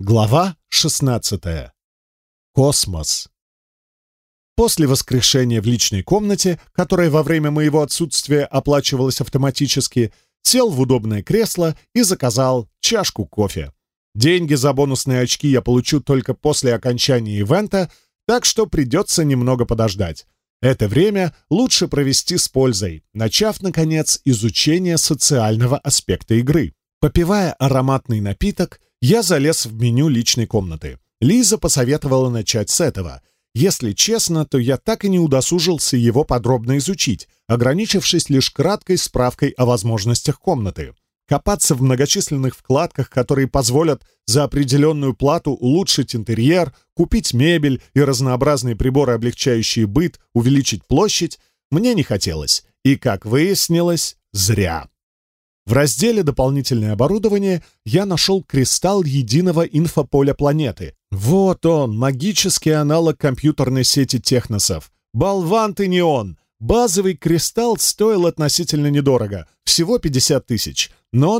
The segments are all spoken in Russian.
Глава 16. Космос. После воскрешения в личной комнате, которая во время моего отсутствия оплачивалась автоматически, сел в удобное кресло и заказал чашку кофе. Деньги за бонусные очки я получу только после окончания ивента, так что придется немного подождать. Это время лучше провести с пользой, начав, наконец, изучение социального аспекта игры. Попивая ароматный напиток, Я залез в меню личной комнаты. Лиза посоветовала начать с этого. Если честно, то я так и не удосужился его подробно изучить, ограничившись лишь краткой справкой о возможностях комнаты. Копаться в многочисленных вкладках, которые позволят за определенную плату улучшить интерьер, купить мебель и разнообразные приборы, облегчающие быт, увеличить площадь, мне не хотелось. И, как выяснилось, зря. В разделе «Дополнительное оборудование» я нашел кристалл единого инфополя планеты. Вот он, магический аналог компьютерной сети техносов. Болван ты не он! Базовый кристалл стоил относительно недорого, всего 50 тысяч, но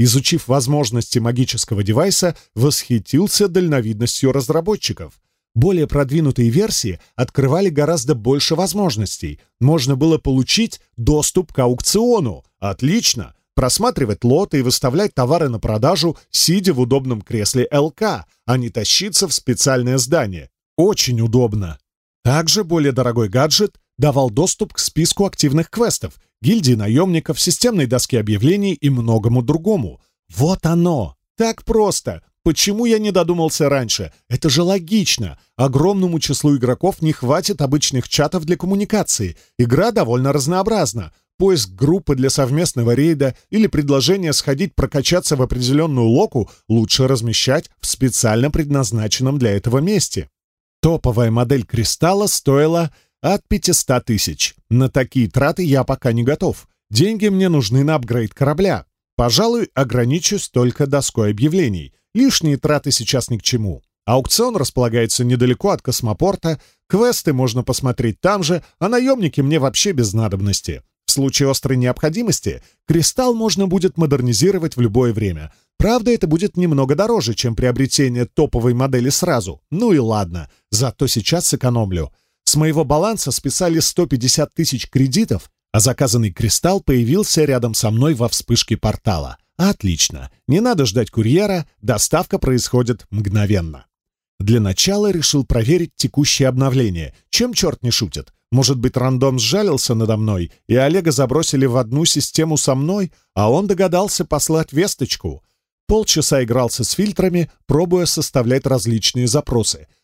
он открывал доступ лишь к бесплатным сетевым порталам, на которых публиковалась общая информация об истории становления империи, текущем положении дел в системе и реклама изучив возможности магического девайса, восхитился дальновидностью разработчиков. Более продвинутые версии открывали гораздо больше возможностей. Можно было получить доступ к аукциону. Отлично! Просматривать лоты и выставлять товары на продажу, сидя в удобном кресле ЛК, а не тащиться в специальное здание. Очень удобно. Также более дорогой гаджет давал доступ к списку активных квестов гильдии наемников, системной доске объявлений и многому другому. Вот оно! Так просто! Почему я не додумался раньше? Это же логично. Огромному числу игроков не хватит обычных чатов для коммуникации. Игра довольно разнообразна. Поиск группы для совместного рейда или предложение сходить прокачаться в определенную локу лучше размещать в специально предназначенном для этого месте. Топовая модель кристалла стоила от 500 тысяч. На такие траты я пока не готов. Деньги мне нужны на апгрейд корабля. Пожалуй, ограничусь только доской объявлений. Лишние траты сейчас ни к чему. Аукцион располагается недалеко от космопорта, квесты можно посмотреть там же, а наемники мне вообще без надобности. В случае острой необходимости кристалл можно будет модернизировать в любое время. Правда, это будет немного дороже, чем приобретение топовой модели сразу. Ну и ладно, зато сейчас сэкономлю. С моего баланса списали 150 тысяч кредитов, а заказанный кристалл появился рядом со мной во вспышке портала. Отлично. Не надо ждать курьера, доставка происходит мгновенно. Для начала решил проверить текущее обновление. Чем черт не шутит? Может быть, рандом сжалился надо мной, и Олега забросили в одну систему со мной, а он догадался послать весточку. Полчаса игрался с фильтрами, пробуя составлять различные запросы — в основном искал по словам «доктор», «врач» или «Олета». У Олега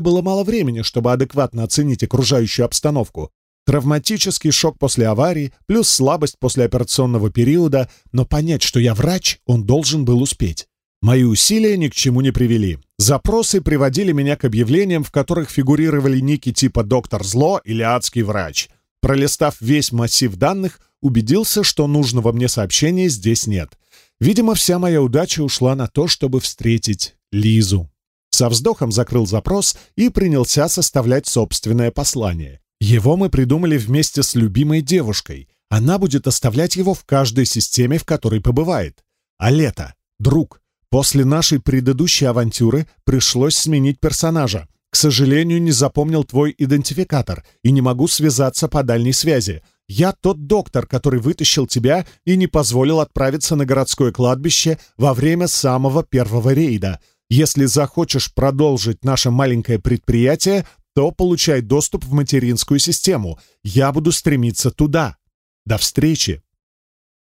было мало времени, чтобы адекватно оценить окружающую обстановку. Травматический шок после аварии, плюс слабость после операционного периода, но понять, что я врач, он должен был успеть. Мои усилия ни к чему не привели. Запросы приводили меня к объявлениям, в которых фигурировали ники типа «Доктор Зло» или «Адский врач». Пролистав весь массив данных, убедился, что нужного мне сообщения здесь нет. Видимо, вся моя удача ушла на то, чтобы встретить Лизу. Со вздохом закрыл запрос и принялся составлять собственное послание. Его мы придумали вместе с любимой девушкой. Она будет оставлять его в каждой системе, в которой побывает. А лето, друг, после нашей предыдущей авантюры пришлось сменить персонажа. К сожалению, не запомнил твой идентификатор и не могу связаться по дальней связи. Я тот доктор, который вытащил тебя и не позволил отправиться на городское кладбище во время самого первого рейда. Если захочешь продолжить наше маленькое предприятие, то получай доступ в материнскую систему. Я буду стремиться туда. До встречи.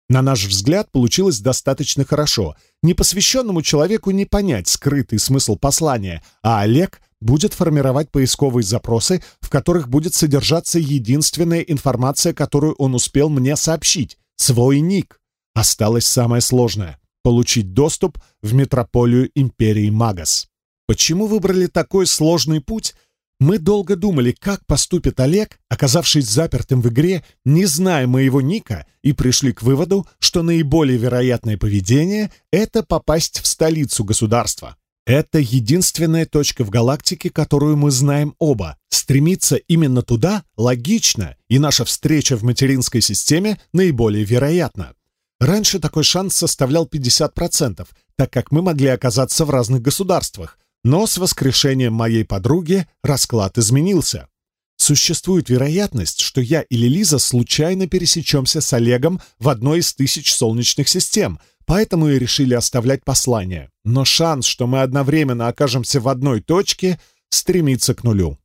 На наш взгляд, получилось достаточно хорошо. Непосвященному человеку не понять скрытый смысл послания, а Олег будет формировать поисковые запросы, в которых будет содержаться единственная информация, которую он успел мне сообщить — свой ник. Осталось самое сложное — получить доступ в метрополию Империи Магас. Почему выбрали такой сложный путь? Мы долго думали, как поступит Олег, оказавшись запертым в игре, не зная моего ника, и пришли к выводу, что наиболее вероятное поведение — это попасть в столицу государства. Это единственная точка в галактике, которую мы знаем оба. Стремиться именно туда логично, и наша встреча в материнской системе наиболее вероятна. Раньше такой шанс составлял 50%, так как мы могли оказаться в разных государствах, но с воскрешением моей подруги расклад изменился. Существует вероятность, что я или Лиза случайно пересечемся с Олегом в одной из тысяч солнечных систем, поэтому и решили оставлять послание. Но шанс, что мы одновременно окажемся в одной точке, стремится к нулю.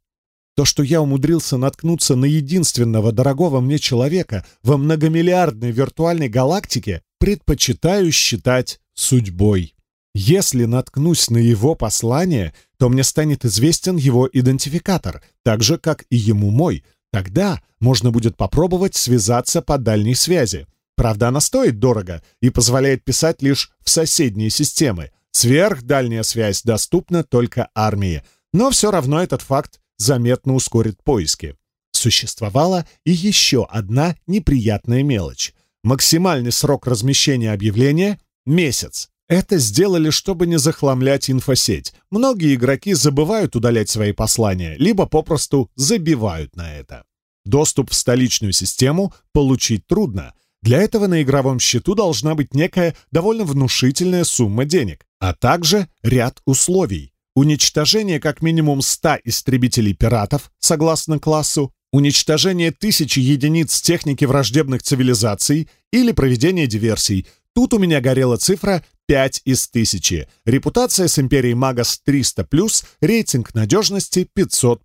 То, что я умудрился наткнуться на единственного дорогого мне человека во многомиллиардной виртуальной галактике, предпочитаю считать судьбой. Если наткнусь на его послание, то мне станет известен его идентификатор, так же, как и ему мой. Тогда можно будет попробовать связаться по дальней связи — Правда, она стоит дорого и позволяет писать лишь в соседние системы. Сверхдальняя связь доступна только армии. Но все равно этот факт заметно ускорит поиски. Существовала и еще одна неприятная мелочь. Максимальный срок размещения объявления — месяц. Это сделали, чтобы не захламлять инфосеть. Многие игроки забывают удалять свои послания, либо попросту забивают на это. Доступ в столичную систему получить трудно — для этого на игровом счету должна быть некая довольно внушительная сумма денег, а также ряд условий. Уничтожение как минимум 100 истребителей пиратов, согласно классу, уничтожение тысячи единиц техники враждебных цивилизаций или проведение диверсий. Тут у меня горела цифра 5 из 1000. Репутация с Империей Магас 300+, рейтинг надежности 500+.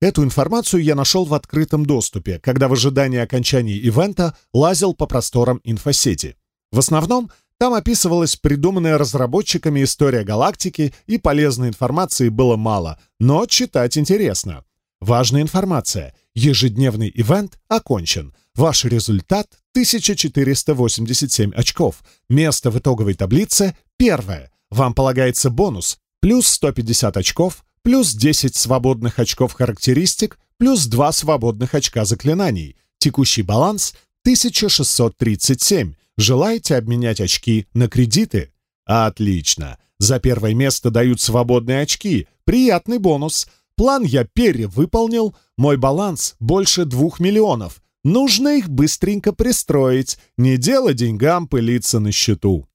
Эту информацию я нашел в открытом доступе, когда в ожидании окончания ивента лазил по просторам инфосети. В основном там описывалась придуманная разработчиками история галактики, и полезной информации было мало, но читать интересно. Важная информация. Ежедневный ивент окончен. Ваш результат 1487 очков. Место в итоговой таблице первое. Вам полагается бонус плюс 150 очков, плюс 10 свободных очков характеристик, плюс 2 свободных очка заклинаний. Текущий баланс 1637. Желаете обменять очки на кредиты? Отлично. За первое место дают свободные очки. Приятный бонус. План я перевыполнил. Мой баланс больше 2 миллионов. Нужно их быстренько пристроить. Не дело деньгам пылиться на счету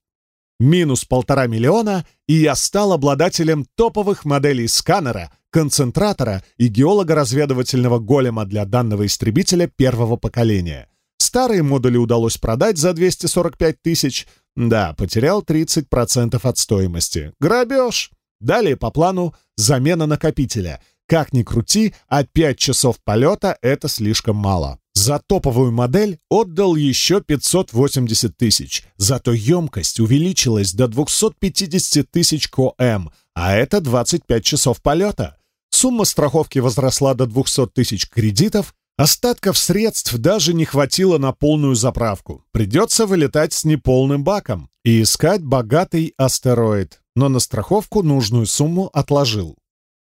минус полтора миллиона, и я стал обладателем топовых моделей сканера, концентратора и геолого-разведывательного голема для данного истребителя первого поколения. Старые модули удалось продать за 245 тысяч. Да, потерял 30% от стоимости. Грабеж! Далее по плану замена накопителя. Как ни крути, а 5 часов полета — это слишком мало. За топовую модель отдал еще 580 тысяч, зато емкость увеличилась до 250 тысяч КМ, а это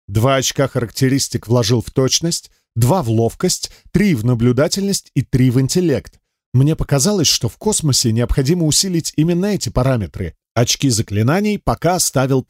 25 часов полета. Сумма страховки возросла до 200 тысяч кредитов, остатков средств даже не хватило на полную заправку. Придется вылетать с неполным баком и искать богатый астероид, но на страховку нужную сумму отложил. Два очка характеристик вложил в точность, два в ловкость, три в наблюдательность и три в интеллект. Мне показалось, что в космосе необходимо усилить именно эти параметры. Очки заклинаний пока оставил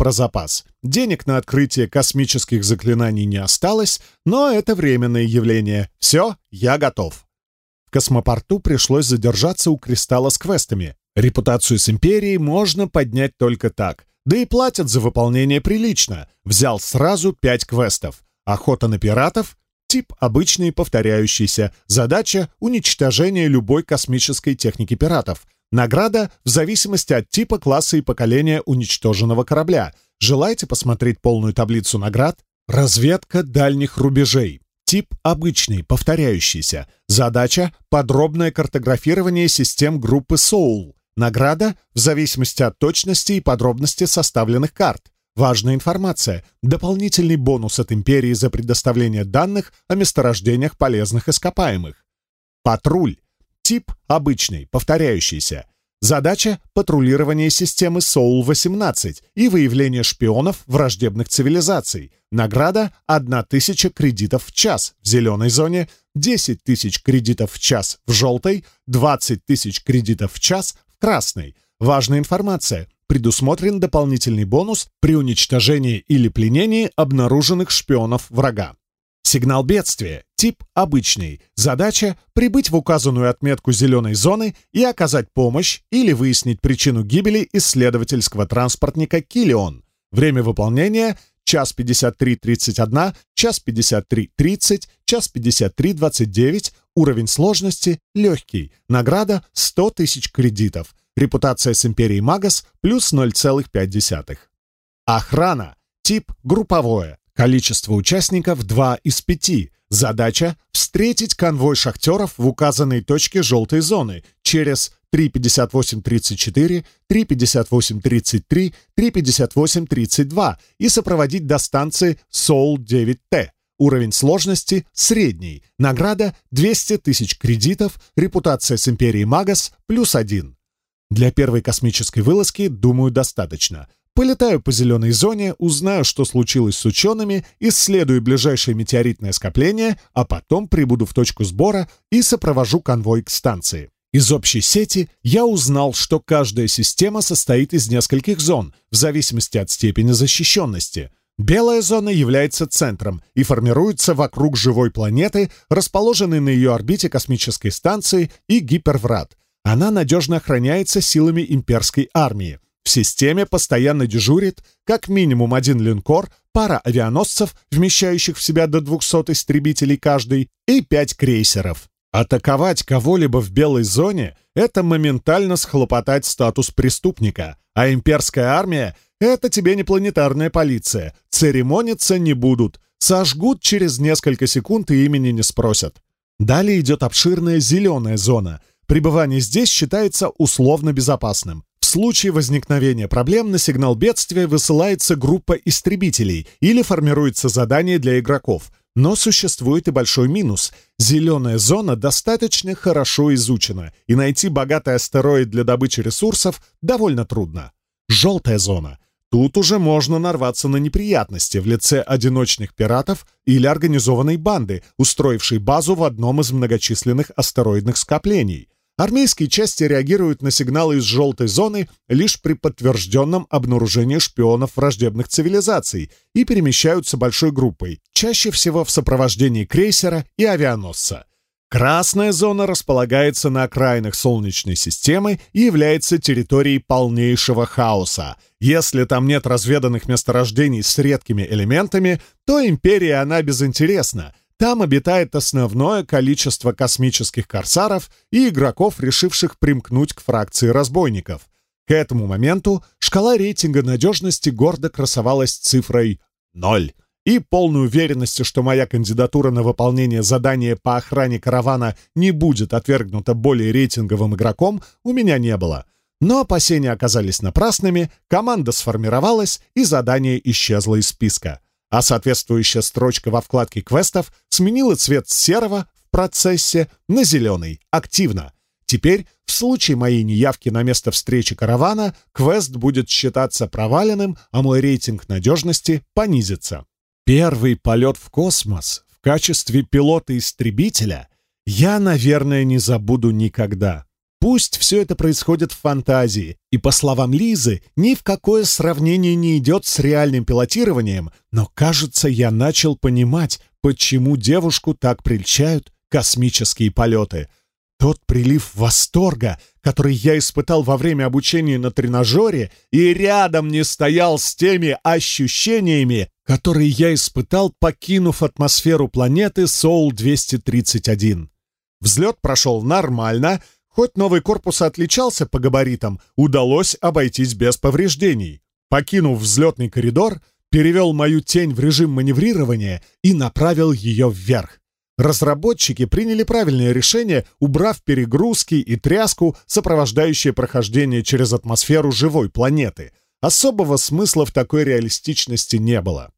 про запас. Денег на открытие космических заклинаний не осталось, но это временное явление. Все, я готов. В космопорту пришлось задержаться у кристалла с квестами. Репутацию с Империей можно поднять только так. Да и платят за выполнение прилично. Взял сразу пять квестов. Охота на пиратов, Тип обычный повторяющийся. Задача — уничтожение любой космической техники пиратов. Награда в зависимости от типа, класса и поколения уничтоженного корабля. Желаете посмотреть полную таблицу наград? Разведка дальних рубежей. Тип обычный, повторяющийся. Задача — подробное картографирование систем группы Soul. Награда в зависимости от точности и подробности составленных карт. Важная информация. Дополнительный бонус от Империи за предоставление данных о месторождениях полезных ископаемых. Патруль. Тип обычный, повторяющийся. Задача — патрулирование системы Соул-18 и выявление шпионов враждебных цивилизаций. Награда — 1000 кредитов в час в зеленой зоне, 10 тысяч кредитов в час в желтой, 20 тысяч кредитов в час в Красный. Важная информация. Предусмотрен дополнительный бонус при уничтожении или пленении обнаруженных шпионов врага. Сигнал бедствия. Тип обычный. Задача – прибыть в указанную отметку зеленой зоны и оказать помощь или выяснить причину гибели исследовательского транспортника «Киллион». Время выполнения – час 53.31, час 53.30, час 5329 уровень сложности легкий, награда 100 тысяч кредитов, репутация с Империей Магас плюс 0,5. Охрана. Тип групповое. Количество участников 2 из 5. Задача – встретить конвой шахтеров в указанной точке желтой зоны через 3.58.34, 3.58.33, 3.58.32 и сопроводить до станции soul 9 t уровень сложности средний, награда 200 тысяч кредитов, репутация с империей Магас плюс один. Для первой космической вылазки, думаю, достаточно. Полетаю по зеленой зоне, узнаю, что случилось с учеными, исследую ближайшее метеоритное скопление, а потом прибуду в точку сбора и сопровожу конвой к станции. Из общей сети я узнал, что каждая система состоит из нескольких зон, в зависимости от степени защищенности — Белая зона является центром и формируется вокруг живой планеты, расположенной на ее орбите космической станции и гиперврат. Она надежно охраняется силами имперской армии. В системе постоянно дежурит как минимум один линкор, пара авианосцев, вмещающих в себя до 200 истребителей каждый, и пять крейсеров. Атаковать кого-либо в белой зоне — это моментально схлопотать статус преступника, а имперская армия — это тебе не планетарная полиция. Церемониться не будут. Сожгут через несколько секунд и имени не спросят. Далее идет обширная зеленая зона. Пребывание здесь считается условно безопасным. В случае возникновения проблем на сигнал бедствия высылается группа истребителей или формируется задание для игроков. Но существует и большой минус. Зеленая зона достаточно хорошо изучена, и найти богатый астероид для добычи ресурсов довольно трудно. Желтая зона — Тут уже можно нарваться на неприятности в лице одиночных пиратов или организованной банды, устроившей базу в одном из многочисленных астероидных скоплений. Армейские части реагируют на сигналы из желтой зоны лишь при подтвержденном обнаружении шпионов враждебных цивилизаций и перемещаются большой группой, чаще всего в сопровождении крейсера и авианосца. Красная зона располагается на окраинах Солнечной системы и является территорией полнейшего хаоса. Если там нет разведанных месторождений с редкими элементами, то империя она безинтересна. Там обитает основное количество космических корсаров и игроков, решивших примкнуть к фракции разбойников. К этому моменту шкала рейтинга надежности гордо красовалась цифрой 0. И полной уверенности, что моя кандидатура на выполнение задания по охране каравана не будет отвергнута более рейтинговым игроком, у меня не было. Но опасения оказались напрасными, команда сформировалась, и задание исчезло из списка а соответствующая строчка во вкладке квестов сменила цвет серого в процессе на зеленый, активно. Теперь, в случае моей неявки на место встречи каравана, квест будет считаться проваленным, а мой рейтинг надежности понизится. первый полет в космос в качестве пилота-истребителя я, наверное, не забуду никогда. Пусть все это происходит в фантазии, и, по словам Лизы, ни в какое сравнение не идет с реальным пилотированием, но, кажется, я начал понимать, почему девушку так прельчают космические полеты. Тот прилив восторга, который я испытал во время обучения на тренажере, и рядом не стоял с теми ощущениями, которые я испытал, покинув атмосферу планеты Соул-231. Взлет прошел нормально, Хоть новый корпус отличался по габаритам, удалось обойтись без повреждений. Покинув взлетный коридор, перевел мою тень в режим маневрирования и направил ее вверх. Разработчики приняли правильное решение, убрав перегрузки и тряску, сопровождающие прохождение через атмосферу живой планеты. особого смысла в такой реалистичности не было.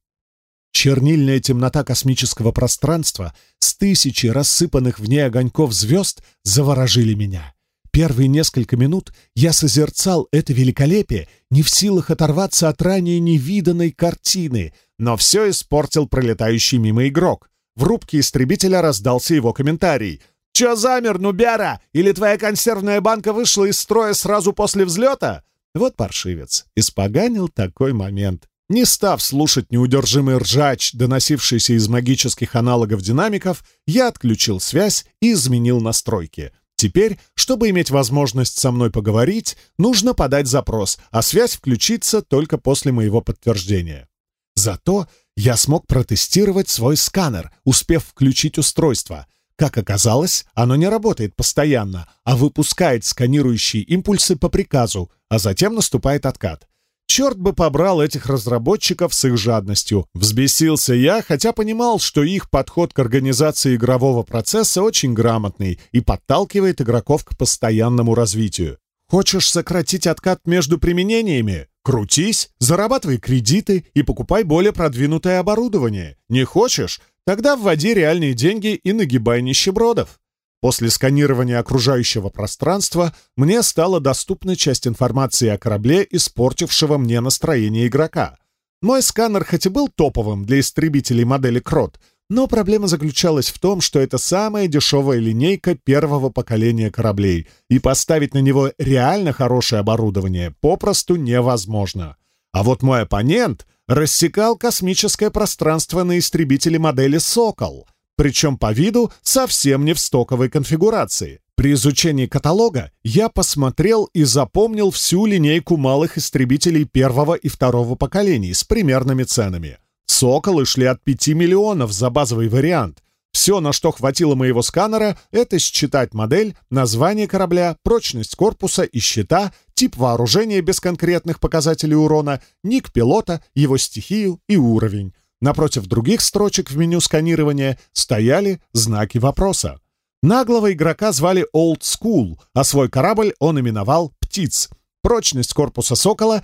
Чернильная темнота космического пространства с тысячи рассыпанных в ней огоньков звезд заворожили меня. Первые несколько минут я созерцал это великолепие, не в силах оторваться от ранее невиданной картины, но все испортил пролетающий мимо игрок. В рубке истребителя раздался его комментарий. «Че замер, нубяра? Или твоя консервная банка вышла из строя сразу после взлета?» Вот паршивец. Испоганил такой момент. Не став слушать неудержимый ржач, доносившийся из магических аналогов динамиков, я отключил связь и изменил настройки. Теперь, чтобы иметь возможность со мной поговорить, нужно подать запрос, а связь включится только после моего подтверждения. Зато я смог протестировать свой сканер, успев включить устройство — как оказалось, оно не работает постоянно, а выпускает сканирующие импульсы по приказу, а затем наступает откат. Черт бы побрал этих разработчиков с их жадностью. Взбесился я, хотя понимал, что их подход к организации игрового процесса очень грамотный и подталкивает игроков к постоянному развитию. Хочешь сократить откат между применениями? Крутись, зарабатывай кредиты и покупай более продвинутое оборудование. Не хочешь? Тогда вводи реальные деньги и нагибай нищебродов. После сканирования окружающего пространства мне стала доступна часть информации о корабле, испортившего мне настроение игрока. Мой сканер хоть и был топовым для истребителей модели Крот, но проблема заключалась в том, что это самая дешевая линейка первого поколения кораблей, и поставить на него реально хорошее оборудование попросту невозможно. А вот мой оппонент — рассекал космическое пространство на истребителе модели «Сокол», причем по виду совсем не в стоковой конфигурации. При изучении каталога я посмотрел и запомнил всю линейку малых истребителей первого и второго поколений с примерными ценами. «Соколы» шли от 5 миллионов за базовый вариант, Все, на что хватило моего сканера, это считать модель, название корабля, прочность корпуса и щита, тип вооружения без конкретных показателей урона, ник пилота, его стихию и уровень. Напротив других строчек в меню сканирования стояли знаки вопроса. Наглого игрока звали Old School, а свой корабль он именовал «Птиц». Прочность корпуса «Сокола»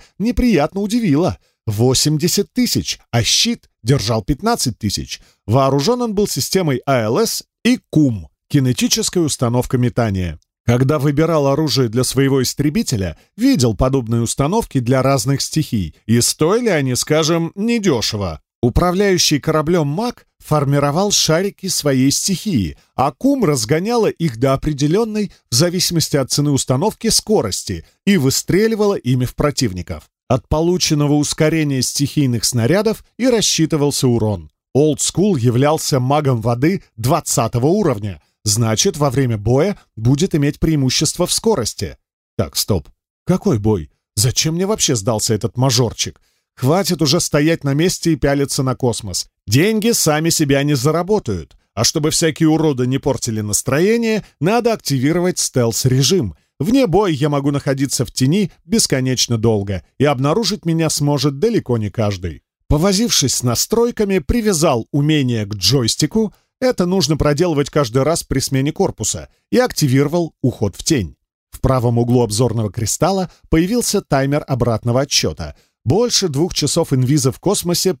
неприятно удивила. 80 тысяч, а щит держал 15 тысяч. Вооружен он был системой АЛС и КУМ — кинетическая установка метания. Когда выбирал оружие для своего истребителя, видел подобные установки для разных стихий, и стоили они, скажем, недешево. Управляющий кораблем маг формировал шарики своей стихии, а кум разгоняла их до определенной, в зависимости от цены установки, скорости и выстреливала ими в противников. От полученного ускорения стихийных снарядов и рассчитывался урон. Олд Скул являлся магом воды 20 уровня, значит, во время боя будет иметь преимущество в скорости. Так, стоп. Какой бой? Зачем мне вообще сдался этот мажорчик? Хватит уже стоять на месте и пялиться на космос. Деньги сами себя не заработают. А чтобы всякие уроды не портили настроение, надо активировать стелс-режим — Вне боя я могу находиться в тени бесконечно долго, и обнаружить меня сможет далеко не каждый. Повозившись с настройками, привязал умение к джойстику, это нужно проделывать каждый раз при смене корпуса, и активировал уход в тень. В правом углу обзорного кристалла появился таймер обратного отсчета — больше двух часов инвиза в космосе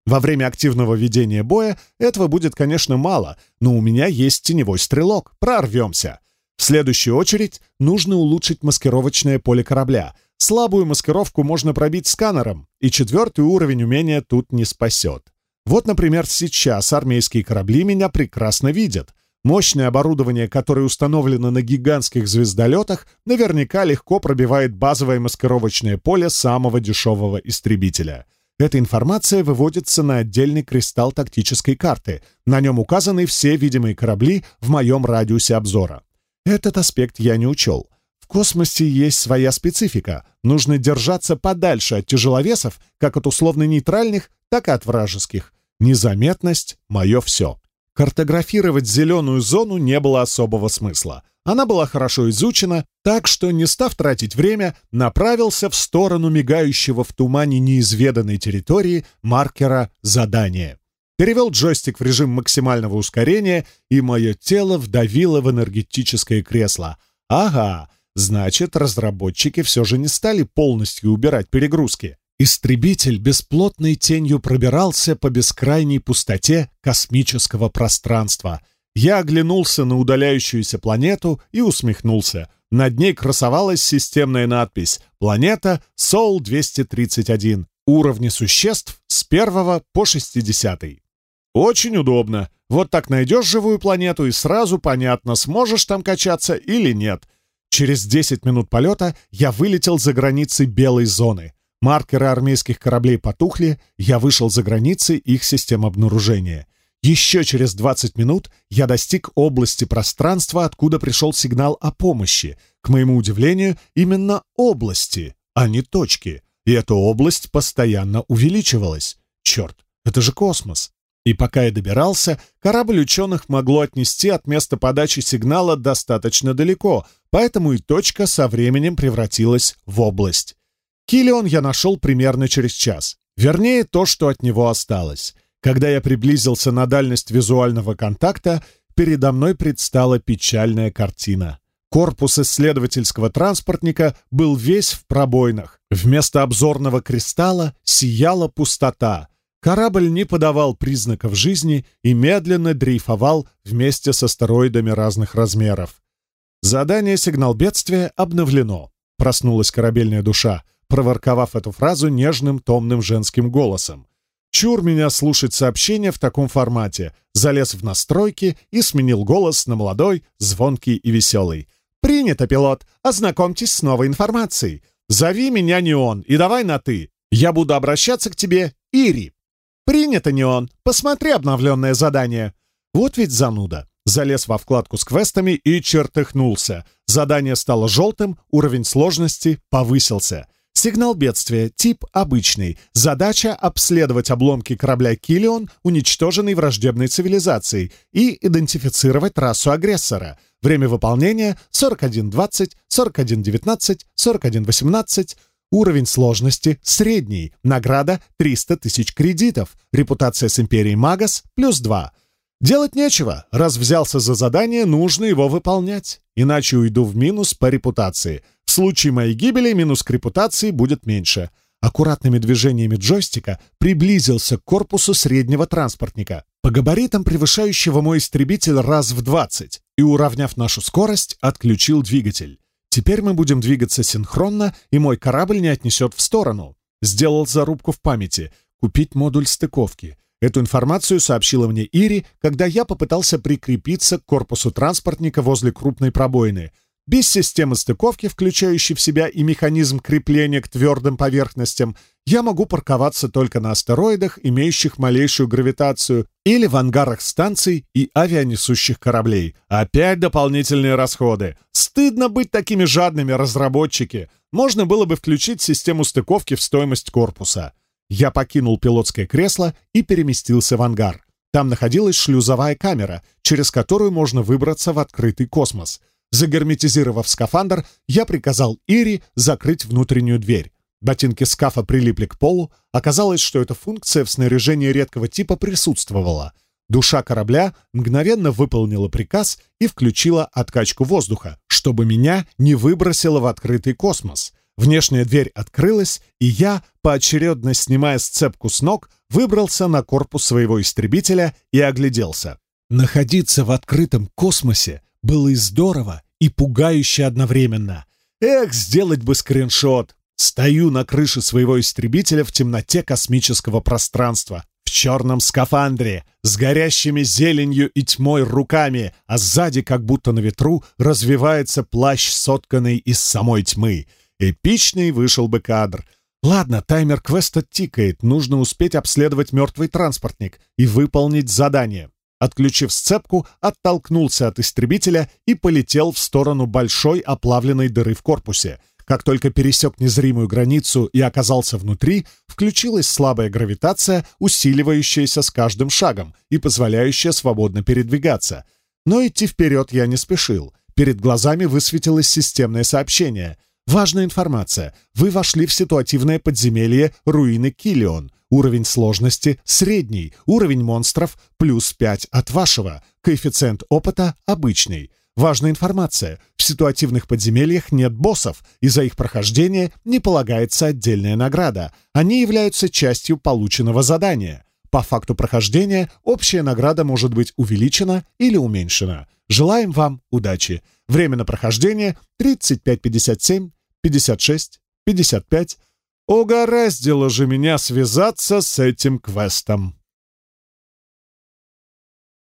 при откате умения час. Отлично. Во время активного ведения боя этого будет, конечно, мало, но у меня есть теневой стрелок. Прорвемся. В следующую очередь нужно улучшить маскировочное поле корабля. Слабую маскировку можно пробить сканером, и четвертый уровень умения тут не спасет. Вот, например, сейчас армейские корабли меня прекрасно видят. Мощное оборудование, которое установлено на гигантских звездолетах, наверняка легко пробивает базовое маскировочное поле самого дешевого истребителя. Эта информация выводится на отдельный кристалл тактической карты. На нем указаны все видимые корабли в моем радиусе обзора. Этот аспект я не учел. В космосе есть своя специфика. Нужно держаться подальше от тяжеловесов, как от условно-нейтральных, так и от вражеских. Незаметность — мое все. Картографировать зеленую зону не было особого смысла. Она была хорошо изучена, так что, не став тратить время, направился в сторону мигающего в тумане неизведанной территории маркера задания. Перевел джойстик в режим максимального ускорения, и мое тело вдавило в энергетическое кресло. Ага, значит, разработчики все же не стали полностью убирать перегрузки. Истребитель бесплотной тенью пробирался по бескрайней пустоте космического пространства — Я оглянулся на удаляющуюся планету и усмехнулся. Над ней красовалась системная надпись «Планета Сол-231. Уровни существ с 1 по 60». Очень удобно. Вот так найдешь живую планету, и сразу понятно, сможешь там качаться или нет. Через 10 минут полета я вылетел за границы белой зоны. Маркеры армейских кораблей потухли, я вышел за границы их систем обнаружения. Еще через 20 минут я достиг области пространства, откуда пришел сигнал о помощи. К моему удивлению, именно области, а не точки. И эта область постоянно увеличивалась. Черт, это же космос. И пока я добирался, корабль ученых могло отнести от места подачи сигнала достаточно далеко, поэтому и точка со временем превратилась в область. Киллион я нашел примерно через час. Вернее, то, что от него осталось. Когда я приблизился на дальность визуального контакта, передо мной предстала печальная картина. Корпус исследовательского транспортника был весь в пробойнах. Вместо обзорного кристалла сияла пустота. Корабль не подавал признаков жизни и медленно дрейфовал вместе с астероидами разных размеров. Задание «Сигнал бедствия» обновлено. Проснулась корабельная душа, проворковав эту фразу нежным томным женским голосом. Чур меня слушать сообщения в таком формате. Залез в настройки и сменил голос на молодой, звонкий и веселый. «Принято, пилот. Ознакомьтесь с новой информацией. Зови меня Неон и давай на «ты». Я буду обращаться к тебе, Ири». «Принято, Неон. Посмотри обновленное задание». Вот ведь зануда. Залез во вкладку с квестами и чертыхнулся. Задание стало желтым, уровень сложности повысился. Сигнал бедствия, тип обычный. Задача — обследовать обломки корабля «Киллион», уничтоженной враждебной цивилизацией, и идентифицировать расу агрессора. Время выполнения — 41.20, 41.19, 41.18. Уровень сложности — средний. Награда — 300 тысяч кредитов. Репутация с Империей Магас — плюс 2. Делать нечего. Раз взялся за задание, нужно его выполнять. Иначе уйду в минус по репутации. В случае моей гибели минус к репутации будет меньше. Аккуратными движениями джойстика приблизился к корпусу среднего транспортника, по габаритам превышающего мой истребитель раз в 20, и, уравняв нашу скорость, отключил двигатель. Теперь мы будем двигаться синхронно, и мой корабль не отнесет в сторону. Сделал зарубку в памяти. Купить модуль стыковки. Эту информацию сообщила мне Ири, когда я попытался прикрепиться к корпусу транспортника возле крупной пробоины. Без системы стыковки, включающей в себя и механизм крепления к твердым поверхностям, я могу парковаться только на астероидах, имеющих малейшую гравитацию, или в ангарах станций и авианесущих кораблей. Опять дополнительные расходы. Стыдно быть такими жадными, разработчики. Можно было бы включить систему стыковки в стоимость корпуса. Я покинул пилотское кресло и переместился в ангар. Там находилась шлюзовая камера, через которую можно выбраться в открытый космос — Загерметизировав скафандр, я приказал Ири закрыть внутреннюю дверь. Ботинки скафа прилипли к полу. Оказалось, что эта функция в снаряжении редкого типа присутствовала. Душа корабля мгновенно выполнила приказ и включила откачку воздуха, чтобы меня не выбросило в открытый космос. Внешняя дверь открылась, и я, поочередно снимая сцепку с ног, выбрался на корпус своего истребителя и огляделся. Находиться в открытом космосе было и здорово, и пугающе одновременно. Эх, сделать бы скриншот! Стою на крыше своего истребителя в темноте космического пространства, в черном скафандре, с горящими зеленью и тьмой руками, а сзади, как будто на ветру, развивается плащ, сотканный из самой тьмы. Эпичный вышел бы кадр. Ладно, таймер квеста тикает, нужно успеть обследовать мертвый транспортник и выполнить задание. Отключив сцепку, оттолкнулся от истребителя и полетел в сторону большой оплавленной дыры в корпусе. Как только пересек незримую границу и оказался внутри, включилась слабая гравитация, усиливающаяся с каждым шагом и позволяющая свободно передвигаться. Но идти вперед я не спешил. Перед глазами высветилось системное сообщение — Важная информация. Вы вошли в ситуативное подземелье руины Киллион. Уровень сложности средний, уровень монстров плюс 5 от вашего, коэффициент опыта обычный. Важная информация. В ситуативных подземельях нет боссов, и за их прохождение не полагается отдельная награда. Они являются частью полученного задания. По факту прохождения общая награда может быть увеличена или уменьшена. Желаем вам удачи. Время на прохождение 35-57, 56-55. Угораздило же меня связаться с этим квестом.